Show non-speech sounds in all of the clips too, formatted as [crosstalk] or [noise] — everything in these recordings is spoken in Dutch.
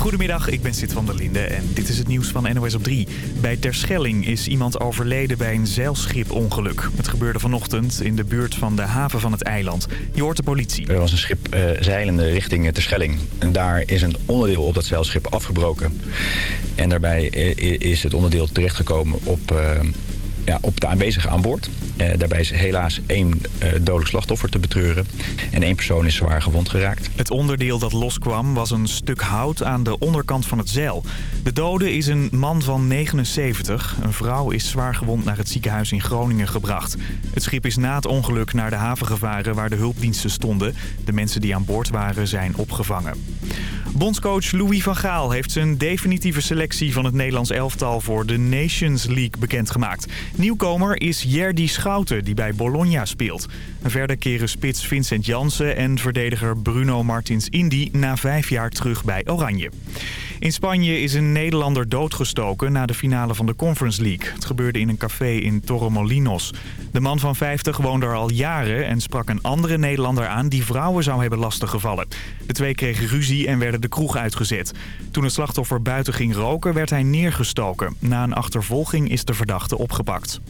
Goedemiddag, ik ben Sid van der Linde en dit is het nieuws van NOS op 3. Bij Terschelling is iemand overleden bij een zeilschipongeluk. Het gebeurde vanochtend in de buurt van de haven van het eiland. Je hoort de politie. Er was een schip uh, zeilende richting eh, Terschelling. En daar is een onderdeel op dat zeilschip afgebroken. En daarbij eh, is het onderdeel terechtgekomen op, op de aanwezigen aan boord. Uh, daarbij is helaas één uh, dodelijk slachtoffer te betreuren. En één persoon is zwaar gewond geraakt. Het onderdeel dat loskwam was een stuk hout aan de onderkant van het zeil. De dode is een man van 79. Een vrouw is zwaar gewond naar het ziekenhuis in Groningen gebracht. Het schip is na het ongeluk naar de haven gevaren waar de hulpdiensten stonden. De mensen die aan boord waren zijn opgevangen. Bondscoach Louis van Gaal heeft zijn definitieve selectie van het Nederlands elftal voor de Nations League bekendgemaakt. Nieuwkomer is Jerdy Schouten die bij Bologna speelt. Verder keren spits Vincent Jansen en verdediger Bruno Martins Indy na vijf jaar terug bij Oranje. In Spanje is een Nederlander doodgestoken na de finale van de Conference League. Het gebeurde in een café in Torremolinos. De man van 50 woonde er al jaren en sprak een andere Nederlander aan die vrouwen zou hebben lastiggevallen. De twee kregen ruzie en werden de kroeg uitgezet. Toen het slachtoffer buiten ging roken werd hij neergestoken. Na een achtervolging is de verdachte opgepakt.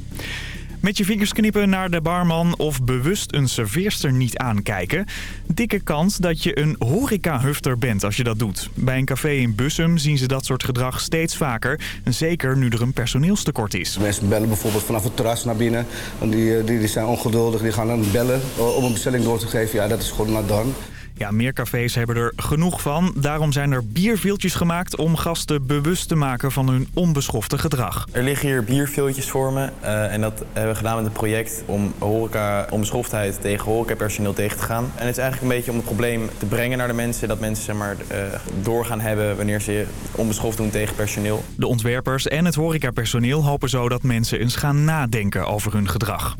Met je vingers knippen naar de barman of bewust een serveerster niet aankijken. Dikke kans dat je een horeca-hufter bent als je dat doet. Bij een café in Bussum zien ze dat soort gedrag steeds vaker. Zeker nu er een personeelstekort is. Mensen bellen bijvoorbeeld vanaf het terras naar binnen. Die, die, die zijn ongeduldig, die gaan dan bellen om een bestelling door te geven. Ja, dat is gewoon naar dan. Ja, meer cafés hebben er genoeg van. Daarom zijn er bierviltjes gemaakt om gasten bewust te maken van hun onbeschofte gedrag. Er liggen hier bierviltjes voor me. Uh, en dat hebben we gedaan met een project om horeca, onbeschoftheid tegen horecapersoneel tegen te gaan. En het is eigenlijk een beetje om het probleem te brengen naar de mensen. Dat mensen zeg maar, uh, doorgaan hebben wanneer ze onbeschoft doen tegen personeel. De ontwerpers en het horecapersoneel hopen zo dat mensen eens gaan nadenken over hun gedrag.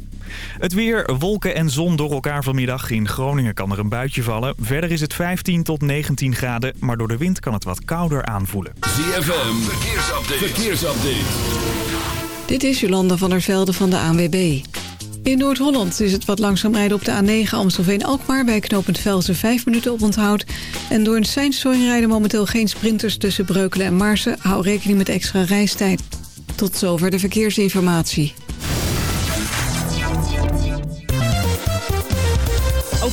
Het weer, wolken en zon door elkaar vanmiddag. In Groningen kan er een buitje vallen. Verder is het 15 tot 19 graden, maar door de wind kan het wat kouder aanvoelen. ZFM, verkeersupdate. verkeersupdate. Dit is Jolanda van der Velde van de ANWB. In Noord-Holland is het wat langzaam rijden op de A9 Amstelveen-Alkmaar... bij knooppunt Velsen 5 minuten op onthoud. En door een seinstoring rijden momenteel geen sprinters tussen Breukelen en Marsen. Hou rekening met extra reistijd. Tot zover de verkeersinformatie.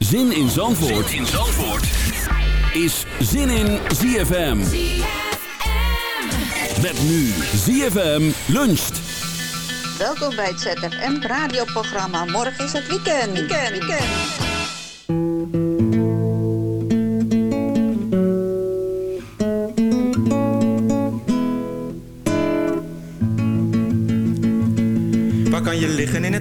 Zin in Zandvoort, zin in Zandvoort. is Zin in ZFM. Met nu ZFM luncht. Welkom bij het ZFM radioprogramma. Morgen is het weekend. Weekend, weekend.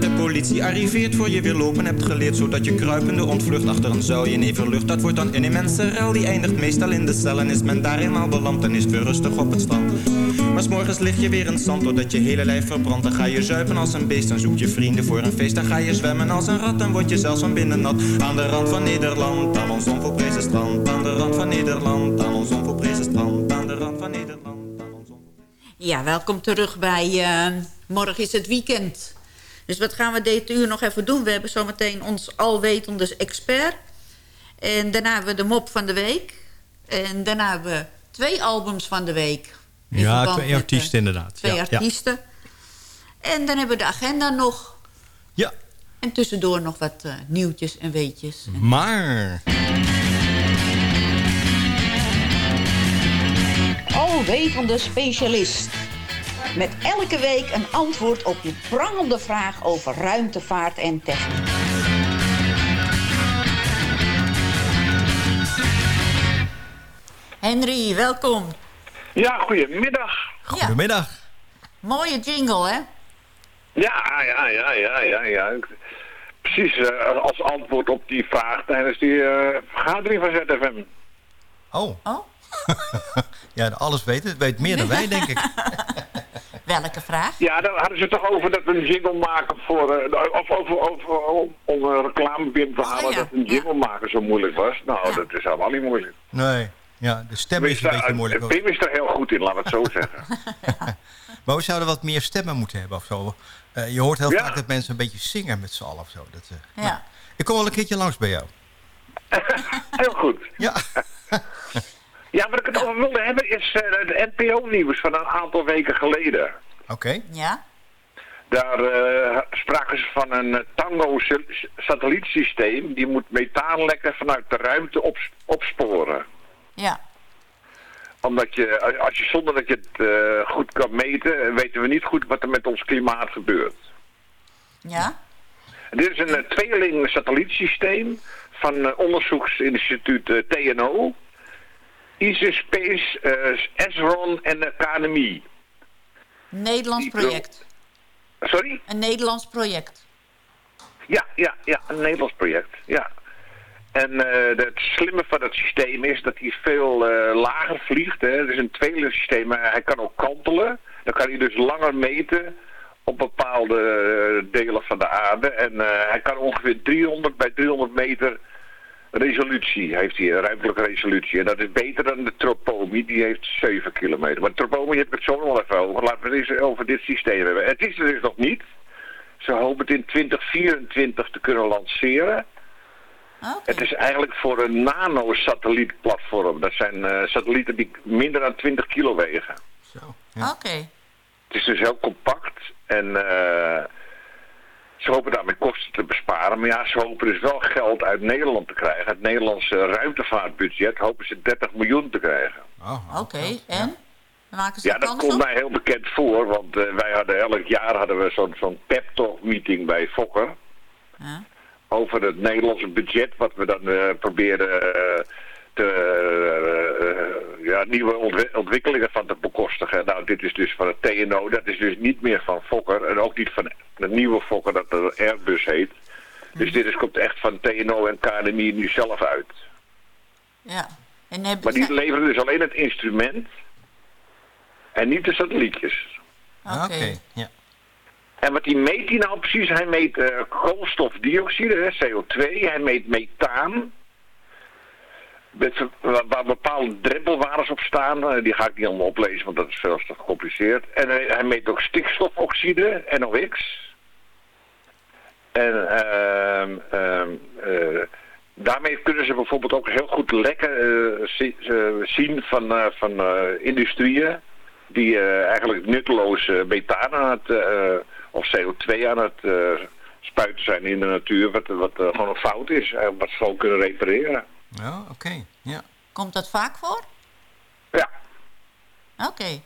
De politie arriveert voor je weer lopen hebt geleerd Zodat je kruipende ontvlucht achter een zuilje neverlucht Dat wordt dan een immense ruil, die eindigt meestal in de cel En is men daar eenmaal beland, dan is weer rustig op het strand. Maar s'morgens lig je weer in zand, doordat je hele lijf verbrandt. Dan ga je zuipen als een beest, dan zoek je vrienden voor een feest. Dan ga je zwemmen als een rat, dan word je zelfs van binnen nat. Aan de rand van Nederland, aan ons onvolprezen strand. Aan de rand van Nederland, aan ons onvolprezen strand. Aan de rand van Nederland, aan ons Ja, welkom terug bij uh, Morgen is het weekend dus wat gaan we dit uur nog even doen? We hebben zometeen ons alwetende expert. En daarna hebben we de mop van de week. En daarna hebben we twee albums van de week. Ja, twee artiesten inderdaad. Twee ja, artiesten. Ja. En dan hebben we de agenda nog. Ja. En tussendoor nog wat uh, nieuwtjes en weetjes. Maar... Alwetende specialist. Met elke week een antwoord op je prangende vraag over ruimtevaart en techniek. Henry, welkom. Ja, goedemiddag. Goedemiddag. Ja. Mooie jingle, hè? Ja, ja, ja, ja, ja, ja. Precies uh, als antwoord op die vraag tijdens die uh, vergadering van ZFM. Oh. Oh? [laughs] ja, alles weten. weet meer dan wij, denk ik. [laughs] Welke vraag? Ja, daar hadden ze toch over dat we een jingle maken voor... Uh, of over, over om, om een reclame binnen te halen... Oh, ja. dat een jingle ja. maken zo moeilijk was. Nou, ja. dat is helemaal niet moeilijk. Nee, ja, de stem is een beetje moeilijk. Pim is er heel goed in, laat het zo [laughs] zeggen. [laughs] maar we zouden wat meer stemmen moeten hebben of zo. Uh, je hoort heel vaak dat mensen een beetje zingen met z'n allen of zo. Dat, uh, ja. ik kom wel een keertje langs bij jou. [laughs] heel goed. Ja. Ja, wat ik het over wilde hebben is uh, het NPO-nieuws van een aantal weken geleden. Oké. Okay. Ja. Daar uh, spraken ze van een Tango-satellietsysteem. Die moet methaanlekken vanuit de ruimte op, opsporen. Ja. Omdat je, als je zonder dat je het uh, goed kan meten, weten we niet goed wat er met ons klimaat gebeurt. Ja. Dit is een tweeling satellietsysteem van onderzoeksinstituut TNO. Easy Space, uh, Esron en de KNMI. Nederlands project. Sorry? Een Nederlands project. Ja, ja, ja, een Nederlands project, ja. En uh, het slimme van het systeem is dat hij veel uh, lager vliegt. Hè. Het is een tweeling systeem, maar hij kan ook kantelen. Dan kan hij dus langer meten op bepaalde delen van de aarde. En uh, hij kan ongeveer 300 bij 300 meter resolutie heeft hij, een ruimtelijke resolutie. En dat is beter dan de Tropomi, die heeft 7 kilometer. Maar de Tropomi heb ik het zo nog wel even over. Laten we het eens over dit systeem hebben. Het is er dus nog niet. Ze hopen het in 2024 te kunnen lanceren. Okay. Het is eigenlijk voor een nanosatellietplatform. Dat zijn uh, satellieten die minder dan 20 kilo wegen. Zo. Ja. Oké. Okay. Het is dus heel compact en... Uh, ze hopen daarmee kosten te besparen. Maar ja, ze hopen dus wel geld uit Nederland te krijgen. Het Nederlandse ruimtevaartbudget hopen ze 30 miljoen te krijgen. Oh, Oké, okay. en? Maken ze ja, dat komt mij heel bekend voor. Want uh, wij hadden elk jaar hadden we zo'n zo'n pep talk meeting bij Fokker. Ja. Over het Nederlandse budget, wat we dan uh, proberen uh, te, ja, nieuwe ontw ontwikkelingen van te bekostigen. Nou, dit is dus van het TNO. Dat is dus niet meer van Fokker. En ook niet van de nieuwe Fokker dat de Airbus heet. Dus dit is, komt echt van TNO en KNMI nu zelf uit. Ja. En heb, maar die leveren dus alleen het instrument en niet de satellietjes. Oké. Okay. Ja. En wat die meet hij nou precies? Hij meet uh, koolstofdioxide, hè, CO2. Hij meet methaan. Waar bepaalde drempelwaardes op staan. Uh, die ga ik niet allemaal oplezen, want dat is veel te gecompliceerd. En hij, meet ook stikstofoxide, NOx. En uh, uh, daarmee kunnen ze bijvoorbeeld ook heel goed lekken uh, zien van, van industrieën. die eh, eigenlijk nutteloos methaan aan het, of CO2 aan het spuiten zijn in de natuur, wat, wat gewoon een fout is, wat ze gewoon kunnen repareren. Ja, oké. Ja. Komt dat vaak voor? Ja. Oké.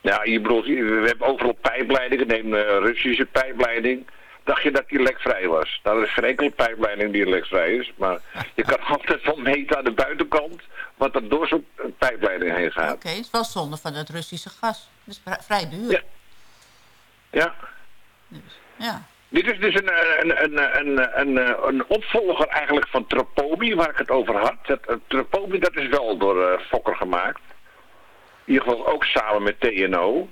Ja, je bedoelt, we hebben overal pijpleidingen. Neem de Russische pijpleiding. Dacht je dat die lekvrij was? Nou, er is geen enkele pijpleiding die lekvrij is. Maar je kan [laughs] altijd wel meten aan de buitenkant wat er door zo'n pijpleiding heen gaat. Oké, het is wel zonde van het Russische gas. Het is vrij duur. Ja. Ja. Dus, ja. Dit is dus een, een, een, een, een, een opvolger eigenlijk van Tropomi, waar ik het over had. Tropomi, dat is wel door Fokker gemaakt. In ieder geval ook samen met TNO.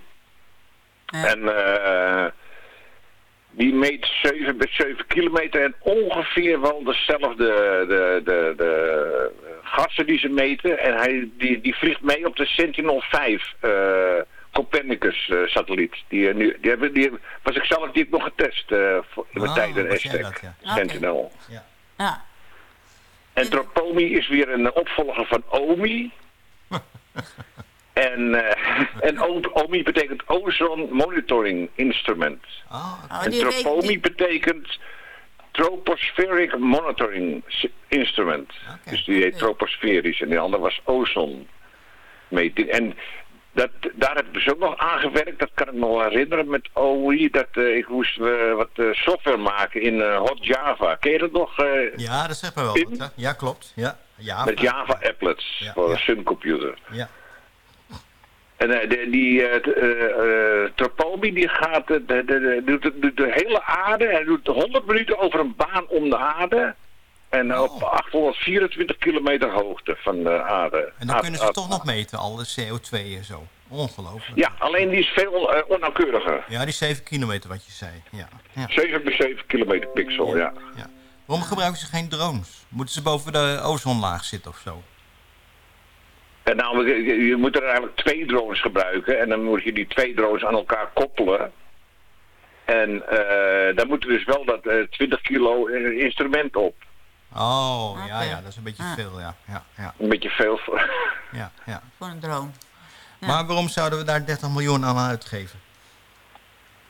En die meet 7 bij 7 kilometer en ongeveer wel dezelfde de, de, de, gassen die ze meten. En hij, die, die vliegt mee op de Sentinel-5 uh, Copernicus-satelliet. die, nu, die, hebben, die was ik zelf die heb nog getest uh, voor, in mijn oh, tijd in Aztec, ja. Sentinel. Ja. ja. En Tropomi is weer een opvolger van OMI. [laughs] En, uh, en OMI betekent Ozone Monitoring Instrument. Oh, okay. En Tropomi betekent Tropospheric Monitoring Instrument. Okay. Dus die heet troposferisch en die andere was ozone meting. En dat, daar heb ik dus ook nog aangewerkt, dat kan ik me wel herinneren met OI, dat uh, ik moest uh, wat uh, software maken in Hot Java. Ken je dat nog? ja, dat zegt me wel wat? Ja, klopt. Ja, Java. Met Java applets ja, voor ja. een Sun computer. Ja. En de, die Tropomi die gaat, de, de, de, doet de, de, hele aarde, hij doet 100 minuten over een baan om de aarde. En oh. op 824 kilometer hoogte van de aarde. En dan kunnen ze toch nog meten, al de CO2 en zo. Ongelooflijk. Ja, alleen die is veel onnauwkeuriger. Ja, die 7 kilometer wat je zei. Ja. ja. 7 bij 7 kilometer pixel, ja. ja. Waarom gebruiken ze geen drones? Moeten ze boven de ozonlaag zitten of zo? En nou, je moet er eigenlijk twee drones gebruiken. En dan moet je die twee drones aan elkaar koppelen. En uh, dan moet er dus wel dat uh, 20 kilo instrument op. Oh, okay. ja, ja, dat is een beetje ah. veel, ja. ja, ja. Een beetje veel voor... Ja, ja. Voor een drone. Ja. Maar waarom zouden we daar 30 miljoen aan uitgeven?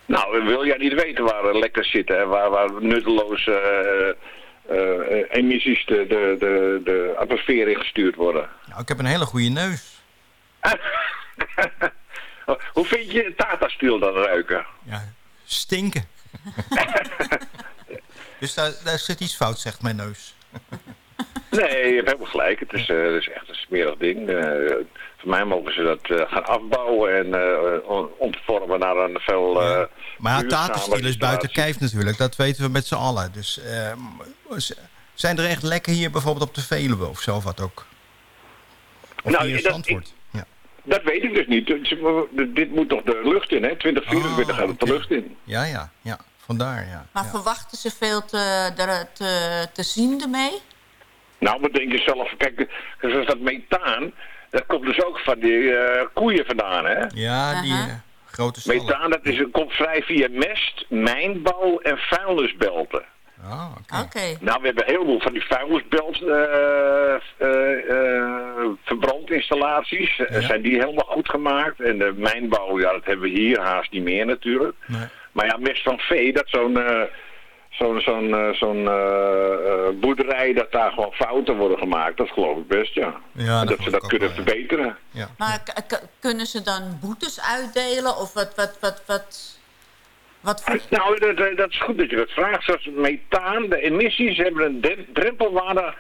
Nou, wil jij niet weten waar lekker zitten, hè? Waar, waar nutteloze... Uh, uh, emissies de, de, de, de atmosfeer ingestuurd worden. Nou, ik heb een hele goede neus. [laughs] Hoe vind je Tata-stiel dan ruiken? Ja, stinken. [laughs] dus daar, daar zit iets fout, zegt mijn neus. [laughs] nee, je hebt helemaal gelijk. Het is, uh, het is echt een smerig ding. Uh, voor mij mogen ze dat uh, gaan afbouwen en ontvormen naar een veel... Ja. Maar ja, Tata-stiel is buiten kijf natuurlijk. Dat weten we met z'n allen. Dus zijn er echt lekken hier bijvoorbeeld op de Veluwe of zo wat ook? Of nou, hier? Ja. Dat weet ik dus niet. Dit moet toch de lucht in, hè? 2024 gaat het de lucht in. Ja, ja, ja. Vandaar, ja. Maar ja. verwachten ze veel te, te, te zien ermee? Nou, wat denk je zelf? Kijk, zoals dat methaan, dat komt dus ook van die uh, koeien vandaan, hè? Ja, die uh, grote stallen. Methaan, dat is, komt vrij via mest, mijnbouw en vuilnisbelten. Oh, oké. Okay. Okay. Nou, we hebben heel veel van die vuilnisbelt uh, uh, verbrandinstallaties. Ja. zijn die helemaal goed gemaakt. En de mijnbouw, ja, dat hebben we hier haast niet meer natuurlijk. Nee. Maar ja, mest van vee, dat zo'n zo'n zo'n zo'n boerderij, dat daar gewoon fouten worden gemaakt. Dat geloof ik best, ja. ja dat ze dat kunnen wel, verbeteren. Ja. Maar kunnen ze dan boetes uitdelen? Of wat... wat, wat, wat... Wat voor... Nou, dat, dat, is goed dat je dat vraagt. Zoals methaan, de emissies hebben een drempelwaarde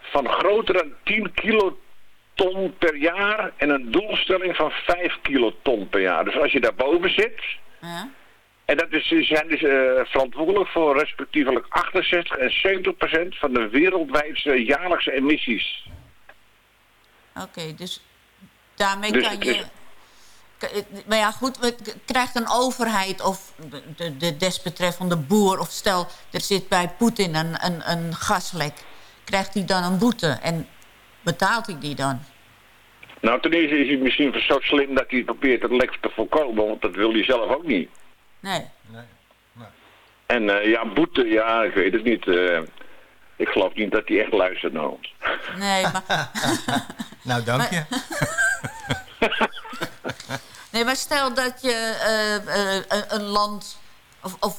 van groter dan 10 kiloton per jaar en een doelstelling van 5 kiloton per jaar. Dus als je daarboven zit, ja. En dat is, zijn dus uh, verantwoordelijk voor respectievelijk 68 en 70 procent van de wereldwijdse jaarlijkse emissies. Oké, okay, dus daarmee dus, kan je... Dus, maar ja, goed, krijgt een overheid of de, de desbetreffende boer... of stel, er zit bij Poetin een, een, een gaslek... krijgt hij dan een boete en betaalt hij die dan? Nou, ten eerste is hij misschien zo slim dat hij probeert het lek te voorkomen... want dat wil hij zelf ook niet. Nee. nee. nee. En uh, ja, boete, ja, ik weet het niet... Uh, ik geloof niet dat hij echt luistert naar ons. Nee, [laughs] maar... [laughs] nou, dank je. [laughs] Nee, maar stel dat je eh, eh, een land... of, of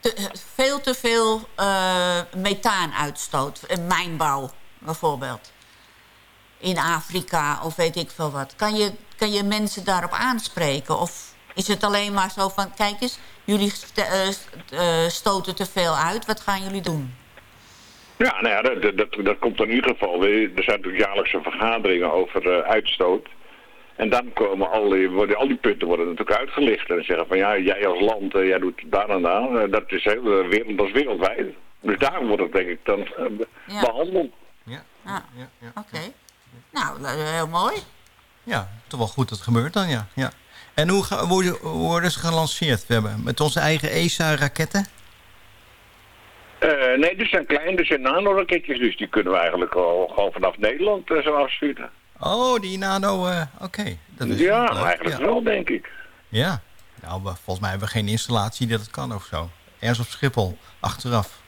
te, veel te veel methaan uitstoot. Een mijnbouw, bijvoorbeeld. In Afrika of weet ik veel wat. Kan je, kan je mensen daarop aanspreken? Of is het alleen maar zo van... kijk eens, jullie stoten te veel uit. Wat gaan jullie doen? Ja, nou ja, dat, dat, dat komt in ieder geval. Er zijn natuurlijk jaarlijkse vergaderingen over uitstoot. En dan komen al die, worden, al die punten worden natuurlijk uitgelicht. En zeggen van ja, jij als land, uh, jij doet daar en daar. dat, is heel, uh, wereld, dat is wereldwijd. Dus daar wordt het denk ik dan uh, ja. behandeld. Ja, ja, ja, oké. Nou, heel mooi. Ja, toch wel goed dat het gebeurt dan, ja. ja. En hoe worden, worden ze gelanceerd? We hebben met onze eigen ESA-raketten? nee, dit zijn kleine, dit zijn nanoraketjes. Dus die kunnen we eigenlijk al, gewoon vanaf Nederland zo afsturen. Oh, die nano, uh, oké. Ja, eigenlijk wel, denk ik. Ja. Nou, volgens mij hebben we geen installatie dat kan of zo. Ergens op Schiphol, achteraf.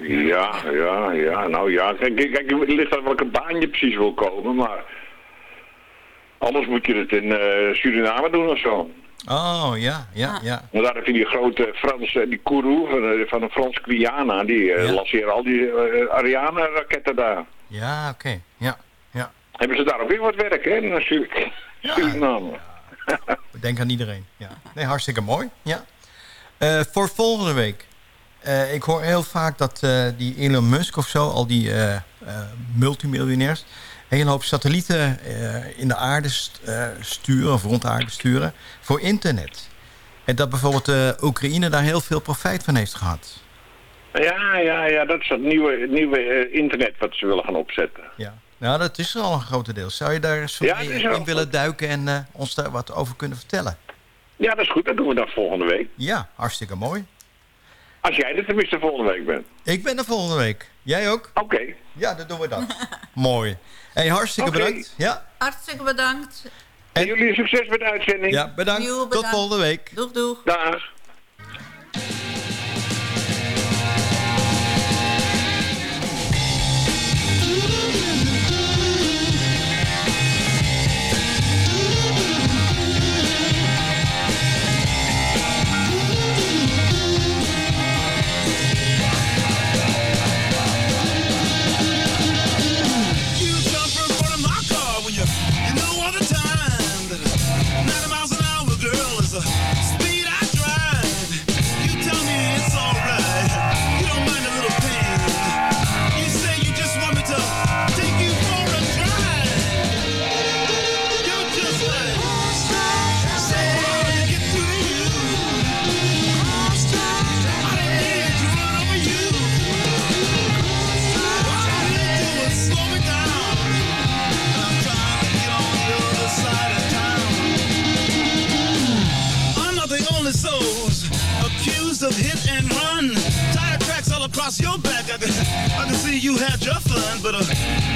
Ja, ja, ja. Nou ja, kijk, kijk het ligt aan welke baan je precies wil komen, maar... Anders moet je het in uh, Suriname doen of zo. Oh, ja, ja, ja. Want daar heb je die grote Franse, die Kourou van, eh, van de Frans Guyana, die uh, lanceren al die uh, Ariane-raketten daar. Ja, oké, ja hebben ze daar ook weer wat werk, hè? Natuurlijk. Suriname. Ja, ja. Denk aan iedereen. Ja. Nee, hartstikke mooi. Ja. Uh, voor volgende week. Uh, ik hoor heel vaak dat uh, die Elon Musk of zo, al die multimiljonairs, hele hoop satellieten in de aarde sturen, of rond de aarde sturen, voor internet. En dat bijvoorbeeld Oekraïne daar heel veel profijt van heeft gehad. Ja, ja, ja, dat is het nieuwe, nieuwe internet wat ze willen gaan opzetten. Ja. Nou, dat is er al een grote deel. Zou je daar eens ja, in willen duiken en uh, ons daar wat over kunnen vertellen? Ja, dat is goed. Dat doen we dan volgende week. Ja, hartstikke mooi. Als jij er tenminste volgende week bent. Ik ben er volgende week. Jij ook? Oké. Ja, dan doen we dat. [laughs] mooi. Hey, hartstikke bedankt. Ja. Hartstikke bedankt. En jullie succes met de uitzending. Ja, bedankt. bedankt. Tot volgende week. Doeg, doeg. Dag. Fun, but uh,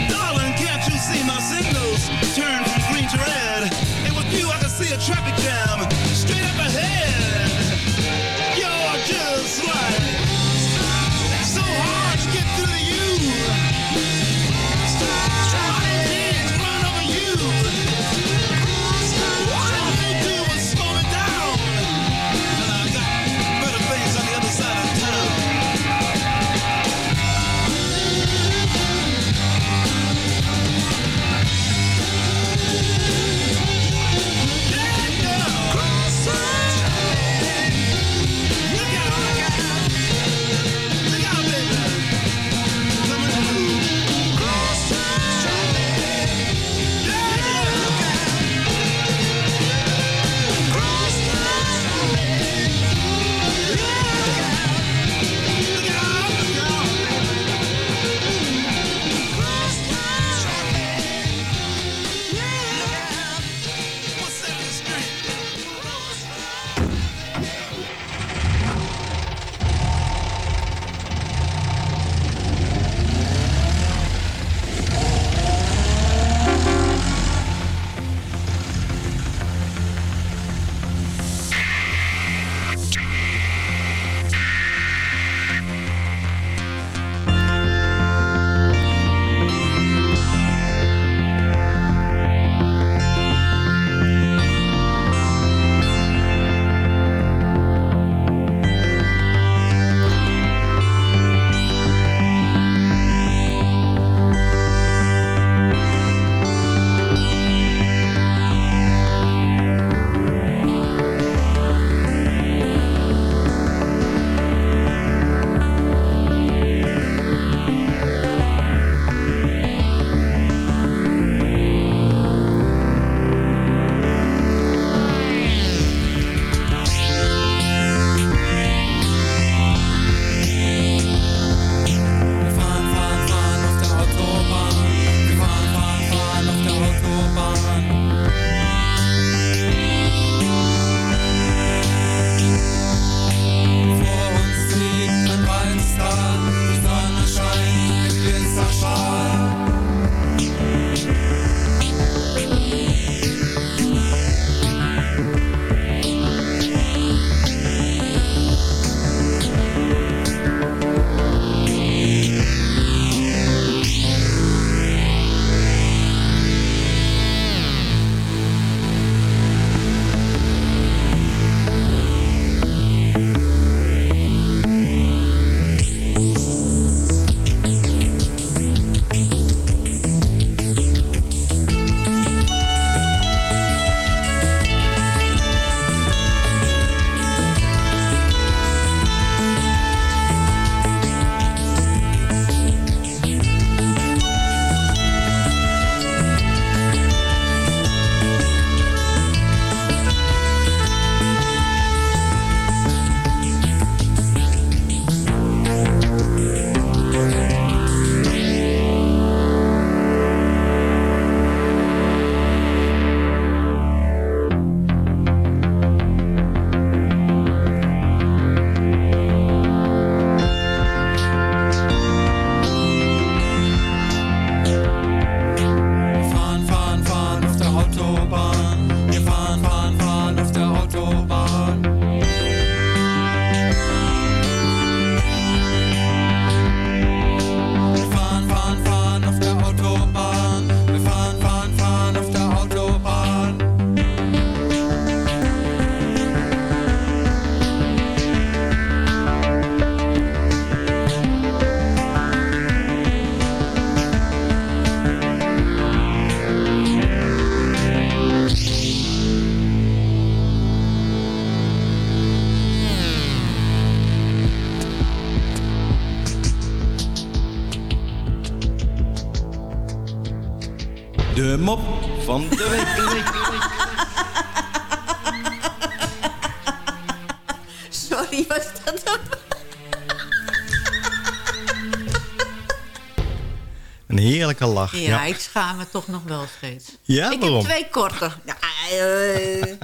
heerlijke lach. Ja, Ja, ik schaam me toch nog wel steeds. Ja, ik waarom? heb twee korte. Ja, eh,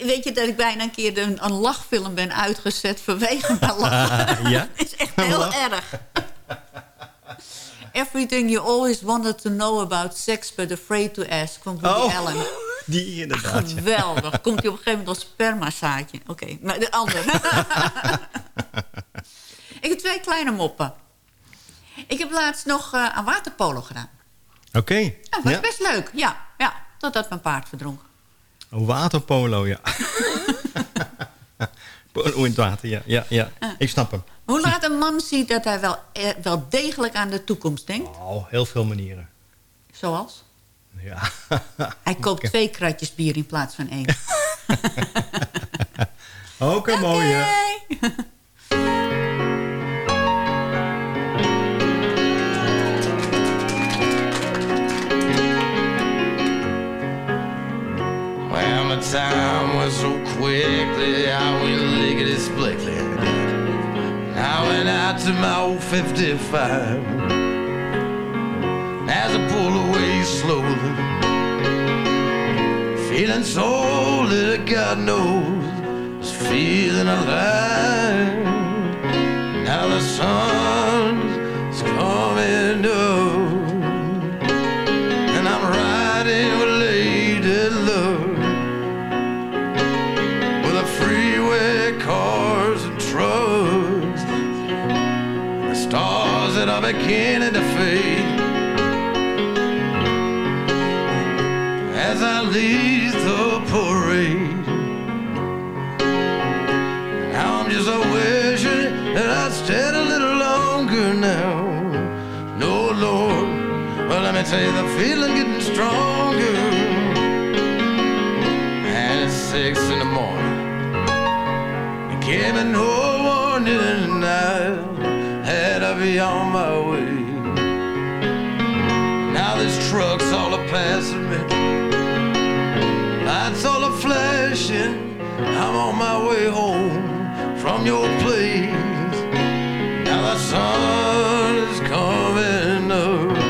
[laughs] weet je dat ik bijna een keer een, een lachfilm ben uitgezet vanwege mijn [laughs] lachen? ja? [laughs] Het is echt heel erg. Everything you always wanted to know about sex but afraid to ask van Woody Oh, Allen. Die inderdaad. Geweldig. Komt hij op een gegeven moment als spermazaadje. Oké, maar de andere. ik heb twee kleine moppen. Ik heb laatst nog eh, aan waterpolo gedaan. Oké. Dat was Ja. best leuk. Ja, ja, totdat mijn paard verdronk. Waterpolo, ja. Polo in het water, ja. ja, ja. Ik snap hem. Hoe laat een man ziet dat hij wel, eh, wel degelijk aan de toekomst denkt? Oh, heel veel manieren. Zoals? Ja. Hij koopt [laughs] twee kratjes bier in plaats van één. [laughs] Ook een mooie. My time was so quickly, I went lickety splickly. I went out to my old 55. As I pulled away slowly, feeling so that God knows, feeling alive. Now the sun's coming up, beginning to fade. As I leave the parade, now I'm just a wishing that I'd stayed a little longer now. No, Lord, well, let me tell you, the feeling getting stronger. And it's six in the morning. It gave me no be on my way. Now this trucks all a passing me, lights all a flashing. I'm on my way home from your place. Now the sun is coming up,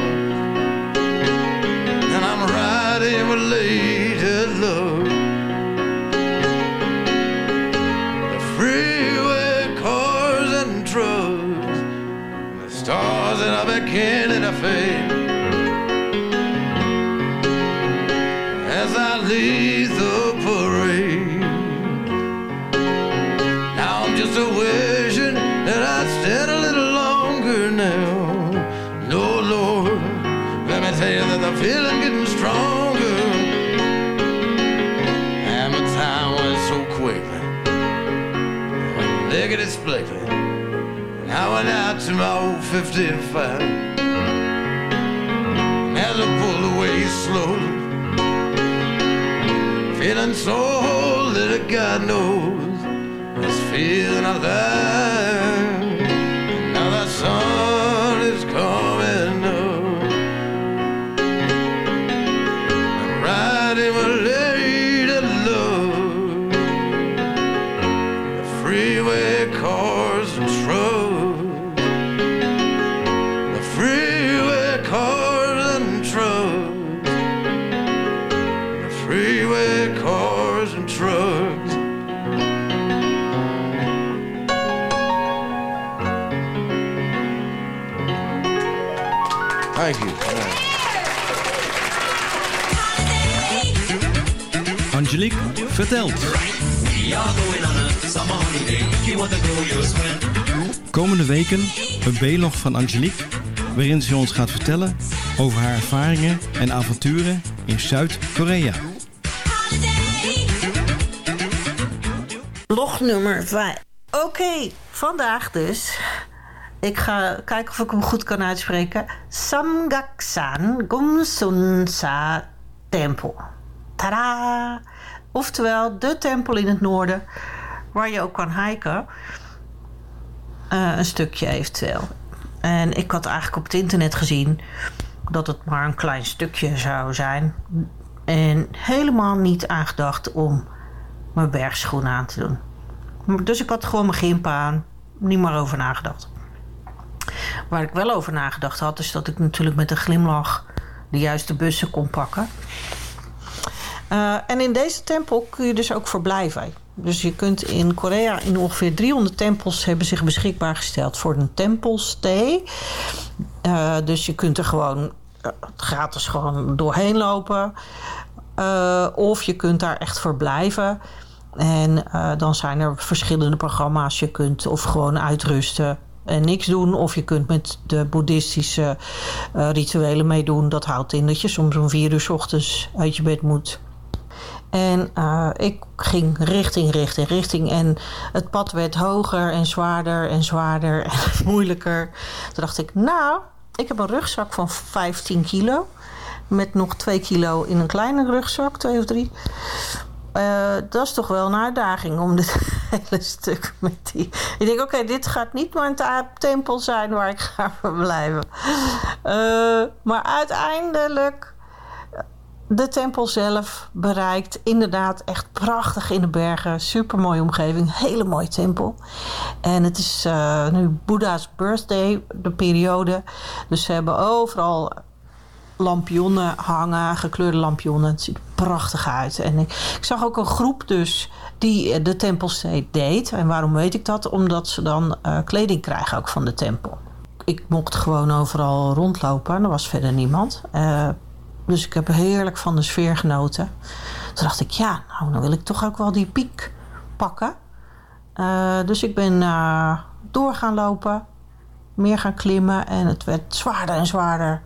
I went out to my old 55. And as I pulled away slowly, feeling so old that God knows this feeling alive. Vertelt. Komende weken een B-log van Angelique... waarin ze ons gaat vertellen over haar ervaringen en avonturen in Zuid-Korea. Blog nummer 5. Oké, vandaag dus. Ik ga kijken of ik hem goed kan uitspreken. Samgaksan Gomsunsa Tempel. Tada! Oftewel de tempel in het noorden, waar je ook kan hiken. Eh, een stukje eventueel. En ik had eigenlijk op het internet gezien dat het maar een klein stukje zou zijn. En helemaal niet aangedacht om mijn bergschoenen aan te doen. Dus ik had gewoon mijn gimp aan. Niet meer over nagedacht. Waar ik wel over nagedacht had, is dat ik natuurlijk met een glimlach de juiste bussen kon pakken. Uh, en in deze tempel kun je dus ook verblijven. Dus je kunt in Korea in ongeveer 300 tempels hebben zich beschikbaar gesteld voor een tempelstay. Uh, dus je kunt er gewoon uh, gratis gewoon doorheen lopen. Uh, of je kunt daar echt verblijven. En dan zijn er verschillende programma's. Je kunt of gewoon uitrusten en niks doen. Of je kunt met de boeddhistische rituelen meedoen. Dat houdt in dat je soms om vier uur s ochtends uit je bed moet. En uh, ik ging richting, richting, richting. En het pad werd hoger en zwaarder en zwaarder en [laughs] moeilijker. Toen dacht ik, nou, ik heb een rugzak van 15 kilo. Met nog 2 kilo in een kleine rugzak, 2 of 3. Uh, dat is toch wel een uitdaging om dit [laughs] hele stuk met die. Ik denk, oké, dit gaat niet mijn tempel zijn waar ik ga verblijven. Uh, maar uiteindelijk de tempel zelf bereikt. Inderdaad, echt prachtig in de bergen. Super mooie omgeving. Hele mooie tempel. En het is uh, nu Boeddha's birthday, de periode. Dus ze hebben overal lampionnen hangen, gekleurde lampionnen. Het ziet er prachtig uit. En ik, ik zag ook een groep dus die de tempelstee deed. En waarom weet ik dat? Omdat ze dan uh, kleding krijgen ook van de tempel. Ik mocht gewoon overal rondlopen. Er was verder niemand. Dus ik heb heerlijk van de sfeer genoten. Toen dacht ik, ja, nou, dan wil ik toch ook wel die piek pakken. Uh, dus ik ben uh, door gaan lopen, meer gaan klimmen en het werd zwaarder en zwaarder.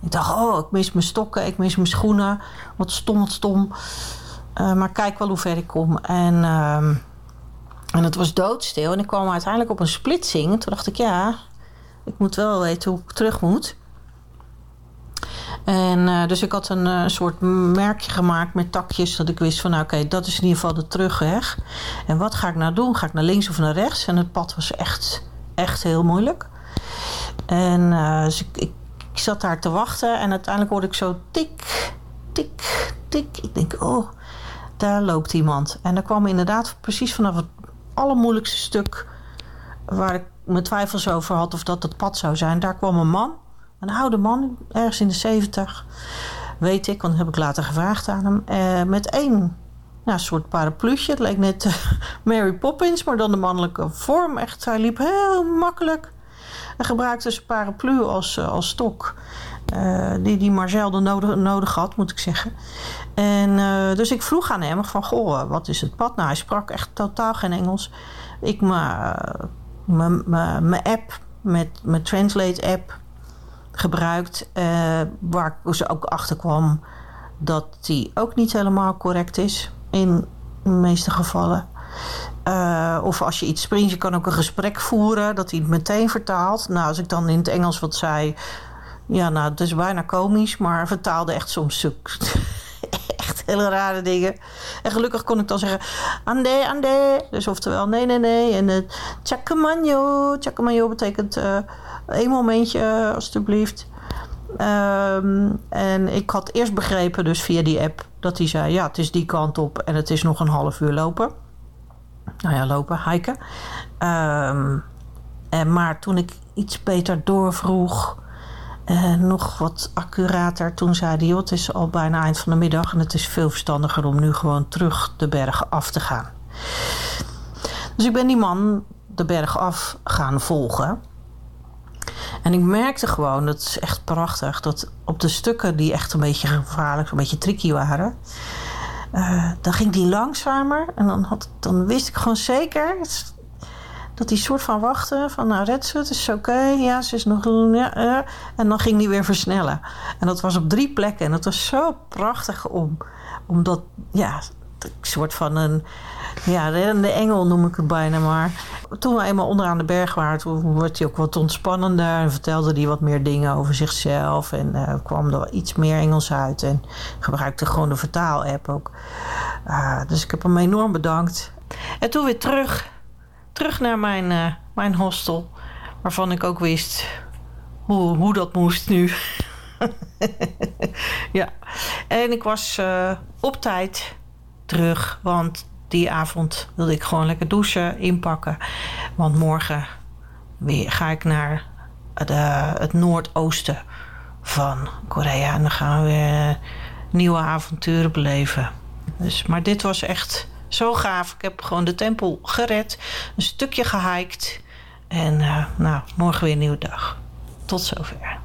Ik dacht, oh, ik mis mijn stokken, ik mis mijn schoenen. Wat stom, wat stom. Uh, maar kijk wel hoe ver ik kom. En, en het was doodstil. En ik kwam uiteindelijk op een splitsing. Toen dacht ik, ja, ik moet wel weten hoe ik terug moet. En uh, dus ik had een uh, soort merkje gemaakt met takjes. Dat ik wist van, nou, oké, dat is in ieder geval de terugweg. En wat ga ik nou doen? Ga ik naar links of naar rechts? En het pad was echt, echt heel moeilijk. En uh, dus ik, ik, ik, zat daar te wachten. En uiteindelijk hoorde ik zo tik, tik, tik. Ik denk, oh, daar loopt iemand. En daar kwam inderdaad precies vanaf het allermoeilijkste stuk... waar ik mijn twijfels over had of dat het pad zou zijn. Daar kwam een man een oude man, ergens in de zeventig. Weet ik, want dat heb ik later gevraagd aan hem. Eh, met één soort parapluutje. Het leek net uh, [laughs] Mary Poppins, maar dan de mannelijke vorm. Echt, hij liep heel makkelijk. Hij gebruikte zijn paraplu als, uh, als stok. die hij maar zelden nodig, nodig had, moet ik zeggen. En dus ik vroeg aan hem van, goh, wat is het pad? Nou, hij sprak echt totaal geen Engels. Ik mijn app, met mijn Translate app gebruikt. Uh, waar ze ook achter kwam dat die ook niet helemaal correct is. In de meeste gevallen. Uh, of als je iets springt, je kan ook een gesprek voeren. Dat hij het meteen vertaalt. Nou, als ik dan in het Engels wat zei. Ja, nou, het is bijna komisch. Maar vertaalde echt soms [laughs] echt hele rare dingen. En gelukkig kon ik dan zeggen... Ande, ande. Dus oftewel, nee, nee, nee. En het chakamanyo. Chakamanyo betekent... Uh, Eén momentje, alstublieft. Um, en ik had eerst begrepen, dus via die app, dat hij zei: Ja, het is die kant op en het is nog een half uur lopen. Nou ja, lopen, hiken. Um, en, maar toen ik iets beter doorvroeg, en nog wat accurater, toen zei hij: Het is al bijna eind van de middag en het is veel verstandiger om nu gewoon terug de bergen af te gaan. Dus ik ben die man de berg af gaan volgen. En ik merkte gewoon, dat is echt prachtig, dat op de stukken die echt een beetje gevaarlijk, een beetje tricky waren, uh, dan ging die langzamer. En dan, had, dan wist ik gewoon zeker dat die soort van wachten, van nou red ze, het is oké, ja, ze is nog... Ja, en dan ging die weer versnellen. En dat was op drie plekken. En dat was zo prachtig om, om dat, ja, soort van een ja, reddende engel noem ik het bijna maar. Toen we eenmaal onderaan de berg waren, toen werd hij ook wat ontspannender. En vertelde hij wat meer dingen over zichzelf. En uh, kwam er iets meer Engels uit. En gebruikte gewoon de vertaal-app ook. Uh, dus ik heb hem enorm bedankt. En toen weer terug. Terug naar mijn, uh, mijn hostel. Waarvan ik ook wist hoe, hoe dat moest nu. [laughs] ja, en ik was eh, op tijd terug, want die avond wilde ik gewoon lekker douchen, inpakken. Want morgen weer ga ik naar de, het noordoosten van Korea en dan gaan we weer nieuwe avonturen beleven. Dus, maar dit was echt zo gaaf. Ik heb gewoon de tempel gered, een stukje gehiked. En uh, nou, morgen weer een nieuwe dag. Tot zover.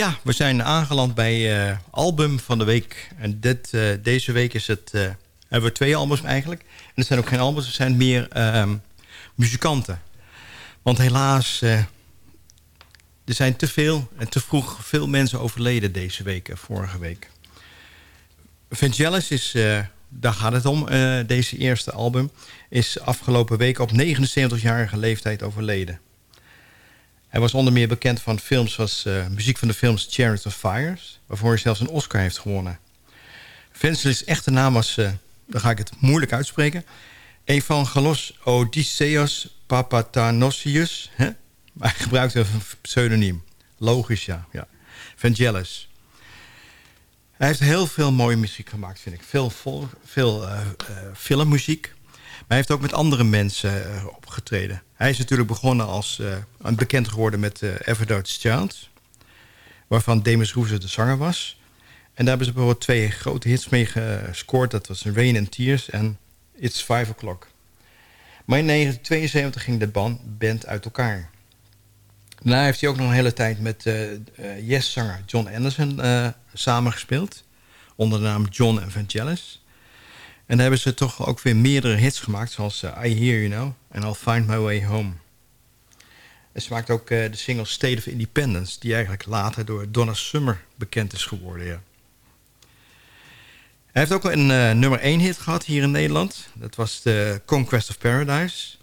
Ja, we zijn aangeland bij uh, album van de week. En dit, uh, deze week is het, uh, hebben we twee albums eigenlijk. En het zijn ook geen albums, het zijn meer ehm, muzikanten. Want helaas, er zijn te veel en te vroeg veel mensen overleden deze week en vorige week. Vangelis is, daar gaat het om, deze eerste album... is afgelopen week op 79-jarige leeftijd overleden. Hij was onder meer bekend van films zoals uh, muziek van de films Chariots of Fires... waarvoor hij zelfs een Oscar heeft gewonnen. Vangelis echte naam was, uh, dan ga ik het moeilijk uitspreken... Evangelos Odysseus Papatanosius. Hè? Maar hij gebruikte een pseudoniem. Logisch, ja. ja. Vangelis. Hij heeft heel veel mooie muziek gemaakt, vind ik. Veel, vol, veel uh, filmmuziek. Hij heeft ook met andere mensen eh, opgetreden. Hij is natuurlijk begonnen als uh, bekend geworden met uh, Everdout's Child. Waarvan Demis Rouse de zanger was. En daar hebben ze bijvoorbeeld twee grote hits mee gescoord. Dat was Rain and Tears en It's Five O'Clock. Maar in 1972 ging de band, uit elkaar. Daarna heeft hij ook nog een hele tijd met uh, Yes-zanger John Anderson samengespeeld. Onder de naam John Evangelis. En daar hebben ze toch ook weer meerdere hits gemaakt. Zoals I Hear You Now en I'll Find My Way Home. En ze maakt ook de single State of Independence. Die eigenlijk later door Donna Summer bekend is geworden. Ja. Hij heeft ook een nummer 1 hit gehad hier in Nederland. Dat was de Conquest of Paradise.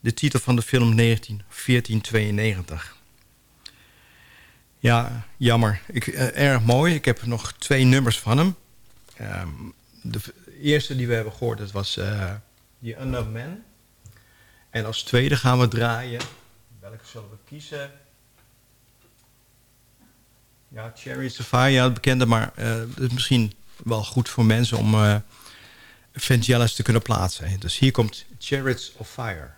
De titel van de film 1492. Ja, jammer. Ik, erg mooi. Ik heb nog twee nummers van hem. Um, de eerste die we hebben gehoord, dat was uh, The Unknown Man. En als tweede gaan we draaien. Welke zullen we kiezen? Ja, Cherry Safari, ja, het bekende, maar uh, is misschien wel goed voor mensen om uh, Vangelis te kunnen plaatsen. Dus hier komt Chariots of Fire.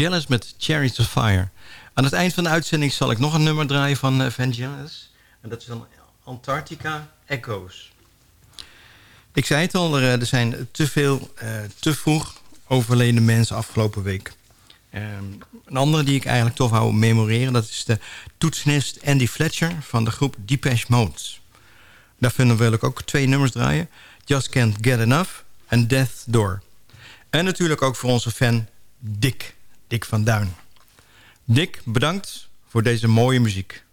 Vangelis met Chariots of Fire. Aan het eind van de uitzending zal ik nog een nummer draaien van uh, Vangelis. En dat is dan Antarctica Echoes. Ik zei het al, er, eh, er zijn te veel, eh, te vroeg overleden mensen afgelopen week. Ehm, een andere die ik eigenlijk toch wou memoreren... dat is de toetsnist Andy Fletcher van de groep Depeche Mode. Daar wil ik ook twee nummers draaien. Just Can't Get Enough en Death Door. En natuurlijk ook voor onze fan Dick. Dick van Duin. Dick, bedankt voor deze mooie muziek.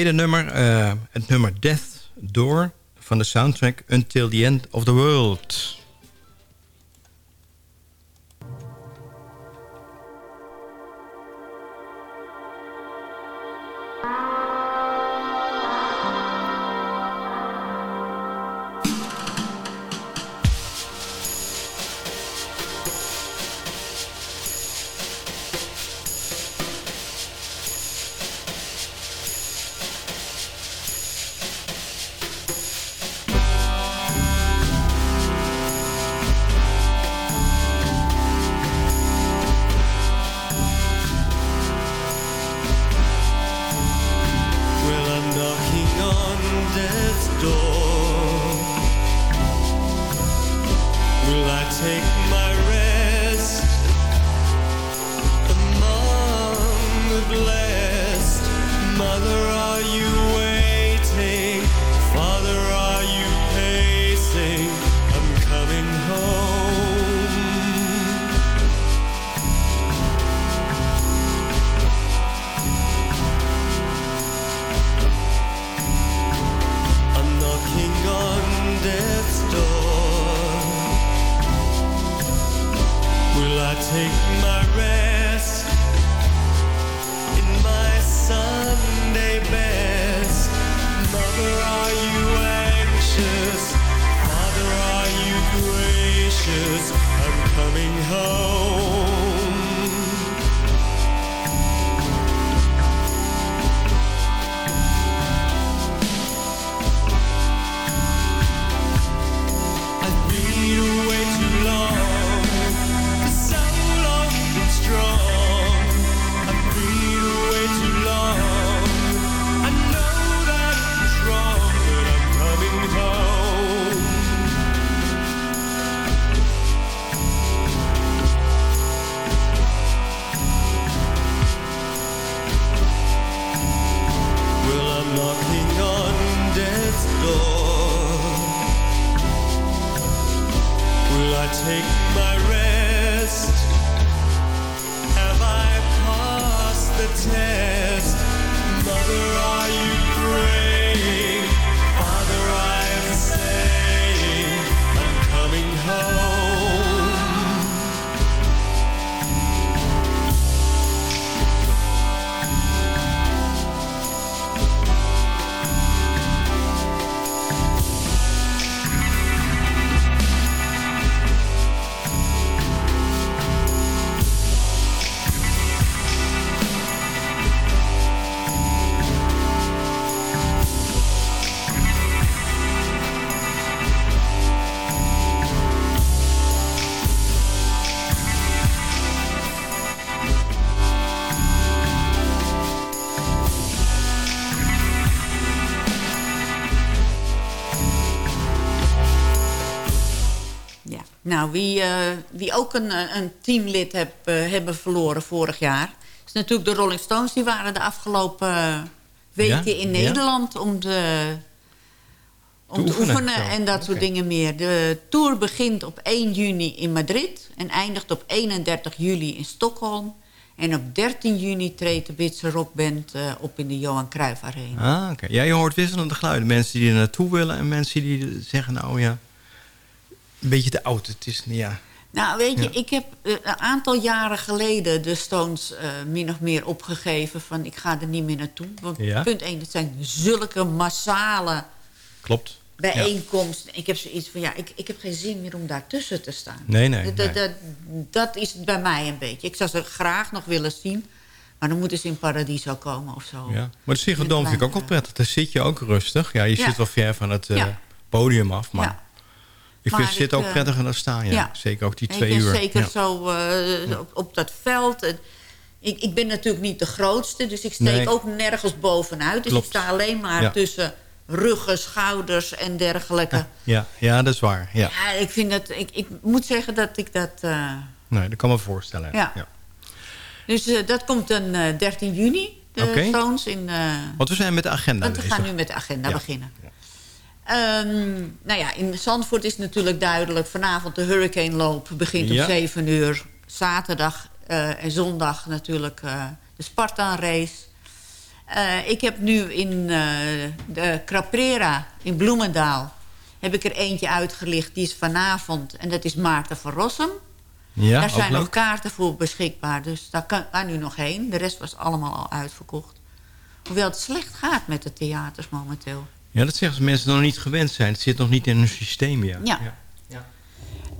tweede nummer, eh, het nummer Death Door van de soundtrack Until the End of the World. Nou, wie, eh, wie ook een, eh, een teamlid heb, eh, hebben verloren vorig jaar... is natuurlijk de Rolling Stones. Die waren de afgelopen weken Ja, in ja. Nederland om, de, om Te te oefenen, en dat soort dingen meer. De tour begint op 1 juni in Madrid... en eindigt op 31 juli in Stockholm. En op 13 juni treedt de Britse rockband op in de Johan Cruijff Arena. Ah, oké. Ja, je hoort wisselende geluiden. Mensen die er naartoe willen en mensen die zeggen... nou ja, een beetje te oud. Het is, ja... Nou, weet je, Ja. ik heb eh, een aantal jaren geleden de Stones eh, min of meer opgegeven... van ik ga er niet meer naartoe. Want Ja. punt 1, het zijn zulke massale Klopt. bijeenkomsten. Ik heb zoiets van, ja, ik, ik heb geen zin meer om daartussen te staan. Nee, nee, Dat, dat, dat, dat is het bij mij een beetje. Ik zou ze graag nog willen zien... maar dan moeten ze in Paradiso komen of zo. Ja. Maar de Psychodoom vind ik ook wel prettig. Daar zit je ook rustig. Ja, je zit wel ver van het eh, podium af. Maar Ja. Ik Maar vind het zitten ook eh, prettiger dan staan. Ja. ja. Zeker ook die twee uur. Zeker Ja. zo eh, op, op dat veld. En Ik, ik ben natuurlijk niet de grootste, dus ik steek Nee. ook nergens bovenuit. Dus Klopt. ik sta alleen maar Ja. tussen ruggen, schouders en dergelijke. Ja, ja, dat is waar. Ja. Ik, vind dat, ik, ik moet zeggen dat ik dat... eh, Nee, dat kan me voorstellen. Ja. Dus dat komt dan eh 13 juni, de. Stones. In, Want we zijn met de agenda. want we gaan nu met de agenda Ja. Ehm, nou ja, in Zandvoort is natuurlijk duidelijk... vanavond de Hurricane Loop begint Ja. om 7 uur. Zaterdag eh, en zondag natuurlijk eh, de Spartan Race. Eh, ik heb nu in de Caprera in Bloemendaal... heb ik er eentje uitgelicht, die is vanavond. En dat is Maarten van Rossum. Ja, Daar zijn nog kaarten voor beschikbaar. Dus daar kan, kan nu nog heen. De rest was allemaal al uitverkocht. Hoewel het slecht gaat met de theaters momenteel. Ja, dat zeggen ze mensen nog niet gewend zijn. Het zit nog niet in hun systeem, ja. Ja.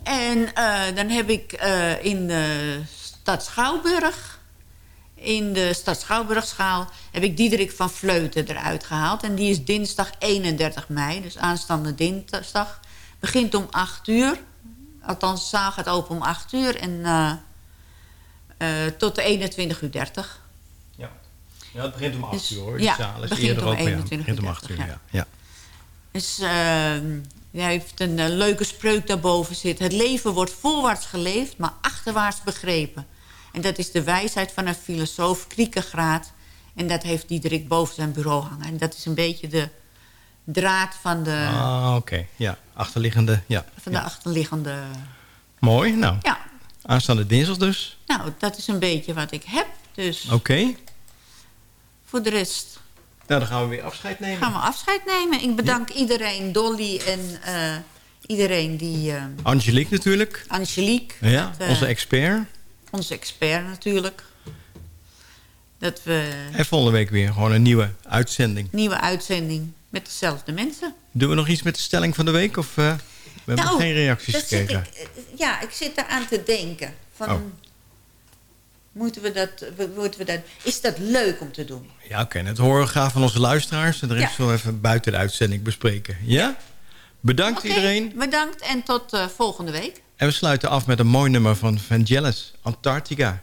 En eh, dan heb ik eh, in de stad Schouwburg... in de stad Schouwburgschaal... heb ik Diederik van Vleuten eruit gehaald. En die is dinsdag 31 mei, dus aanstaande dinsdag. Begint om 8 uur. Althans, de zaal gaat open om 8 uur. En eh, eh, tot de 21 uur 30. Ja, het begint om 8 Dus- uur hoor. ja, De zaal is begint eerder om. Ja. Het 21 begint om uur 8 uur, 30, ja. ja. Dus eh, hij heeft een eh, leuke spreuk daarboven zitten. Het leven wordt voorwaarts geleefd, maar achterwaarts begrepen. En dat is de wijsheid van een filosoof, Kriekengraad. En dat heeft Diederik boven zijn bureau hangen. En dat is een beetje de draad van de, Ah, oké. Ja, achterliggende. Ja. van de achterliggende... Mooi. Nou, Ja, aanstaande dinsdag dus. nou, dat is een beetje wat ik heb. Dus Oké. Voor de rest Nou, dan gaan we weer afscheid nemen. gaan we afscheid nemen. Ik bedank iedereen, Dolly en eh, iedereen die... eh, Angelique natuurlijk. Angelique. Ja, eh, onze expert. onze expert natuurlijk. Dat we En volgende week weer gewoon een nieuwe uitzending. nieuwe uitzending met dezelfde mensen. Doen we nog iets met de stelling van de week? Of we hebben Nou, geen reacties gekregen? ik, ja, ik zit eraan te denken. Van, Oh. Moeten we dat, moeten we dat, is dat leuk om te doen? Ja, oké. Dat horen we graag van onze luisteraars. En de rest Ja. zullen we even buiten de uitzending bespreken. Ja? Bedankt iedereen. Bedankt en tot eh, volgende week. En we sluiten af met een mooi nummer van Vangelis, Antarctica.